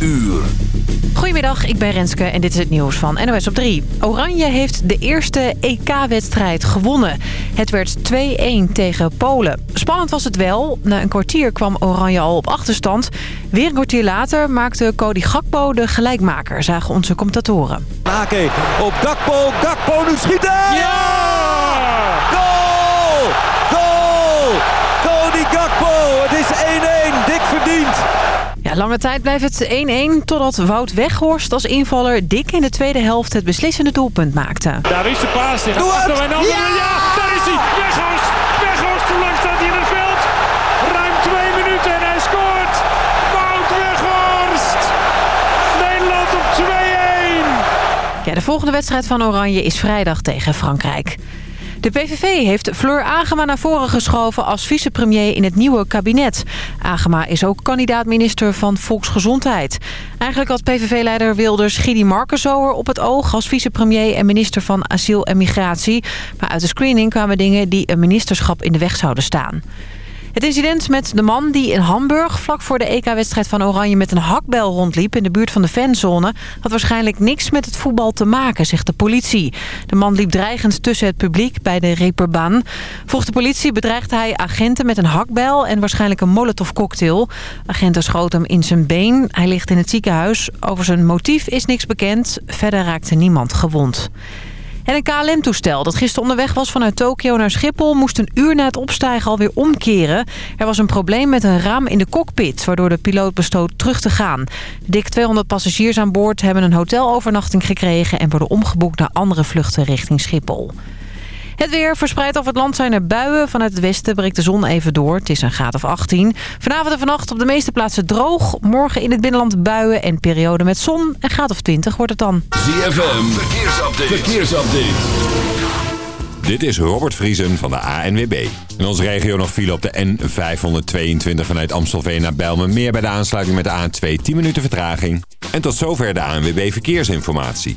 uur. Goedemiddag, ik ben Renske en dit is het nieuws van NOS op 3. Oranje heeft de eerste EK-wedstrijd gewonnen. Het werd 2-1 tegen Polen. Spannend was het wel. Na een kwartier kwam Oranje al op achterstand. Weer een kwartier later maakte Cody Gakpo de gelijkmaker, zagen onze commentatoren. Nake op Gakpo, Gakpo nu schieten! Ja! Goal! Goal! Cody Gakpo, het is 1-1, dik verdiend. Lange tijd blijft het 1-1 totdat Wout Weghorst als invaller dik in de tweede helft het beslissende doelpunt maakte. Daar is de paas. Doe het! Ja! Ja! daar is hij. Weghorst. Weghorst. Hoe lang staat hij in het veld? Ruim twee minuten en hij scoort. Wout Weghorst. Nederland op 2-1. Ja, de volgende wedstrijd van Oranje is vrijdag tegen Frankrijk. De PVV heeft Fleur Agema naar voren geschoven als vicepremier in het nieuwe kabinet. Agema is ook kandidaat-minister van Volksgezondheid. Eigenlijk had PVV-leider Wilders Gidi Markenzoer op het oog... als vicepremier en minister van Asiel en Migratie. Maar uit de screening kwamen dingen die een ministerschap in de weg zouden staan. Het incident met de man die in Hamburg vlak voor de EK-wedstrijd van Oranje met een hakbel rondliep in de buurt van de fanzone had waarschijnlijk niks met het voetbal te maken, zegt de politie. De man liep dreigend tussen het publiek bij de Reeperbaan. Volgens de politie bedreigde hij agenten met een hakbel en waarschijnlijk een molotovcocktail. Agenten schoten hem in zijn been. Hij ligt in het ziekenhuis. Over zijn motief is niks bekend. Verder raakte niemand gewond. En een KLM-toestel dat gisteren onderweg was vanuit Tokio naar Schiphol... moest een uur na het opstijgen alweer omkeren. Er was een probleem met een raam in de cockpit... waardoor de piloot besloot terug te gaan. Dik 200 passagiers aan boord hebben een hotelovernachting gekregen... en worden omgeboekt naar andere vluchten richting Schiphol. Het weer verspreid over het land zijn er buien. Vanuit het westen breekt de zon even door. Het is een graad of 18. Vanavond en vannacht op de meeste plaatsen droog. Morgen in het binnenland buien en periode met zon. Een graad of 20 wordt het dan. ZFM, verkeersupdate. verkeersupdate. Dit is Robert Vriesen van de ANWB. In onze regio nog file op de N522 vanuit Amstelveen naar Bijlmermeer... bij de aansluiting met de A2 10 minuten vertraging. En tot zover de ANWB Verkeersinformatie.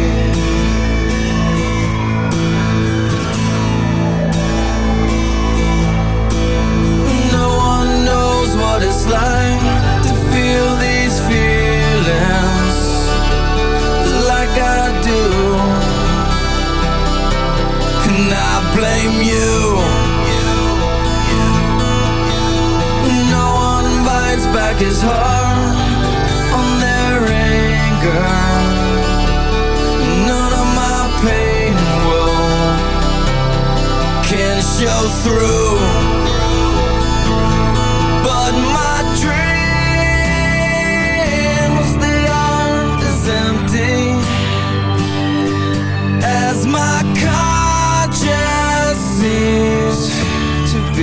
It's to feel these feelings like I do. And I blame you. No one bites back on their anger. None of my pain can show through.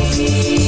me.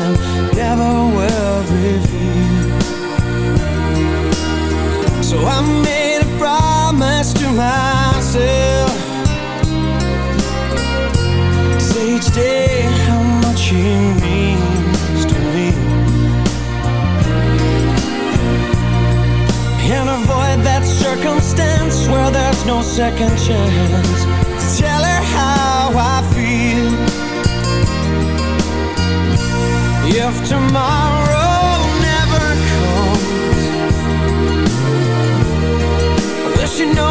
never will reveal. So I made a promise to myself. Say each day how much he means to me. And avoid that circumstance where there's no second chance. Tell her how you know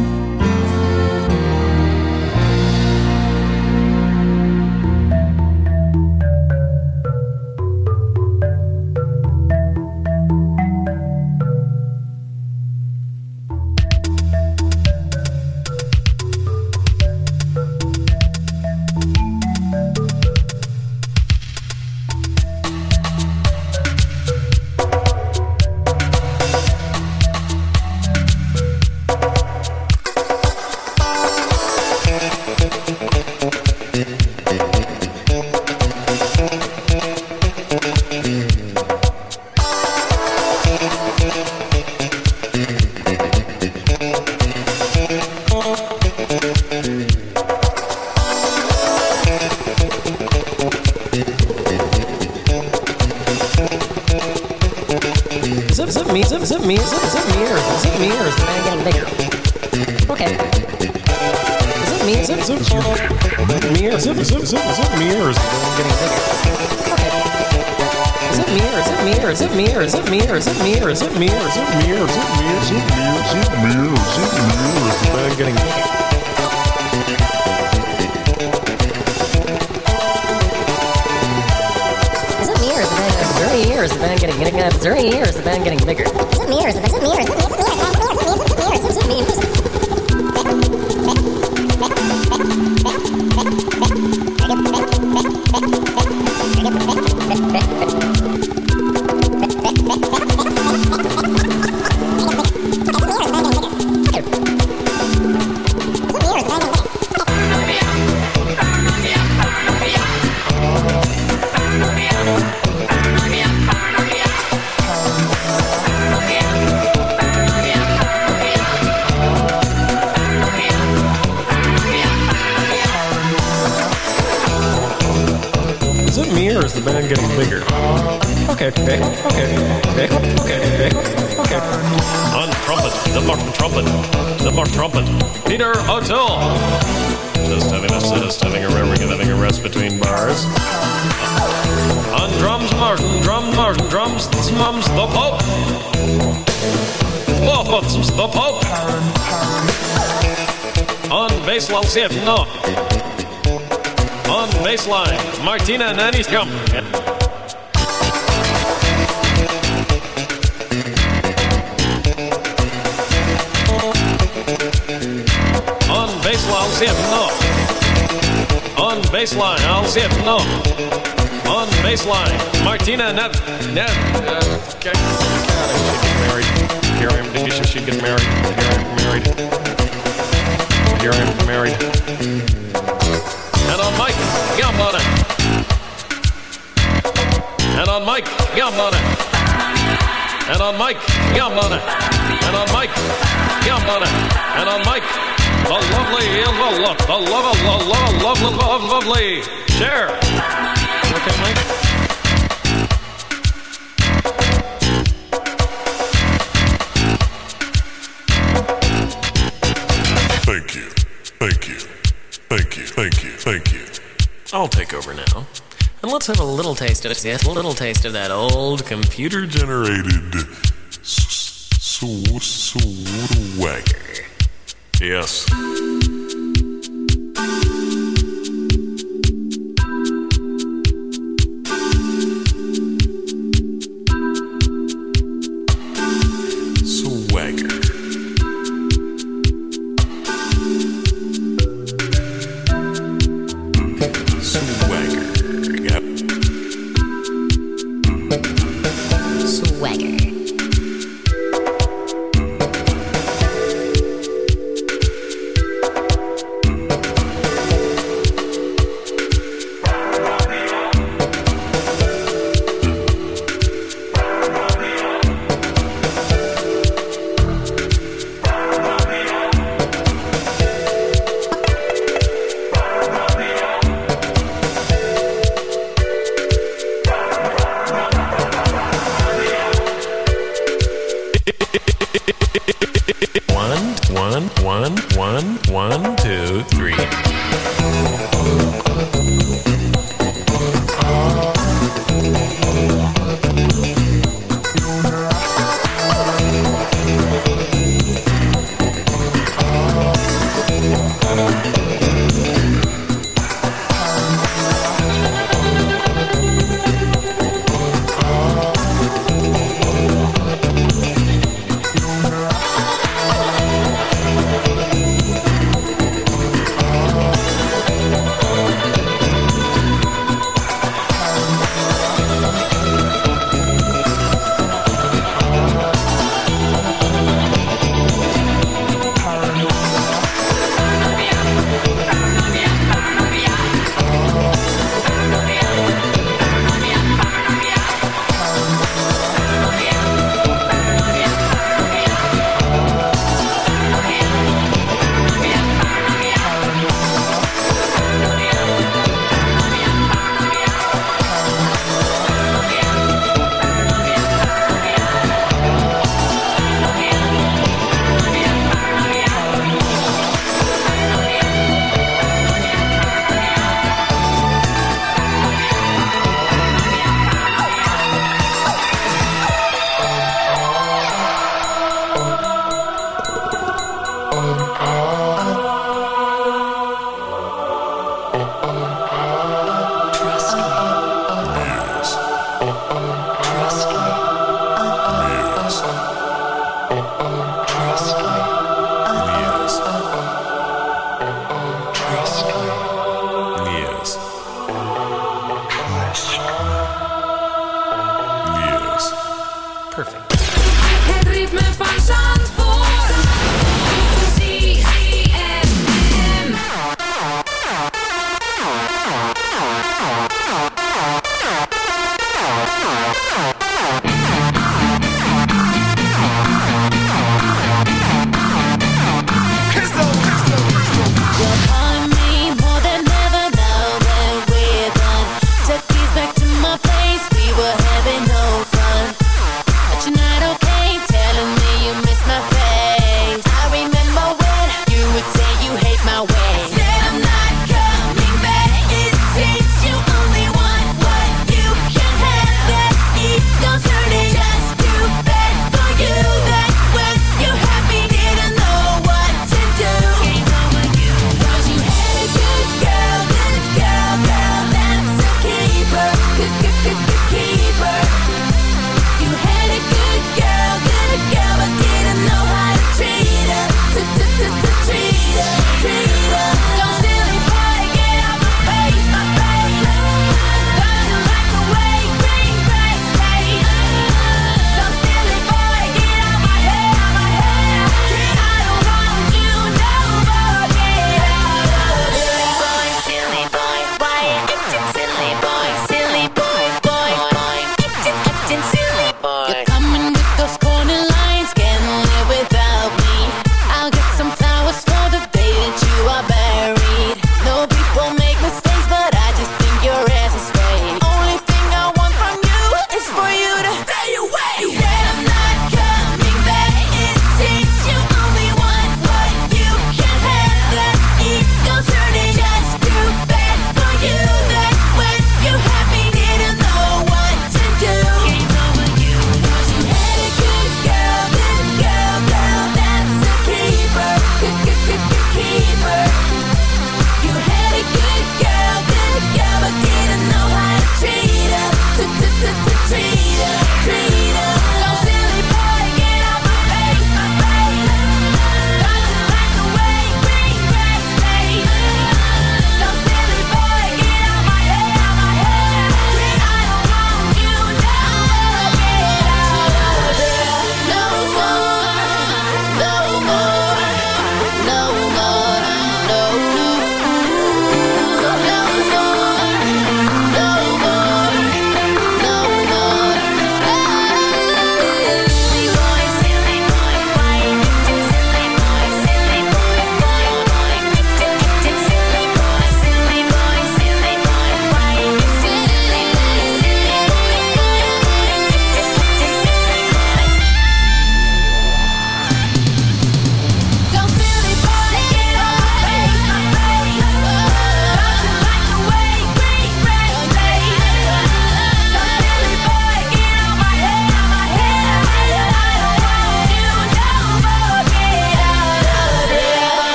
On baseline, Martina Naniskam. On baseline, it, no. On baseline, I'll it, no. On baseline, Martina Net. Net. Uh, okay. Married. Here I am. She should get married. Here I am married. Here I am married. And on Mike Gambona. And on Mike Gambona. And on Mike Gambona. And on Mike Gambona. And on Mike. The lovely, the love, the love, the love, love, love, lovely. Share. Okay, Mike. Over now. And let's have a little taste of it. Yes, a little taste of that old computer Generated swagger. Yes.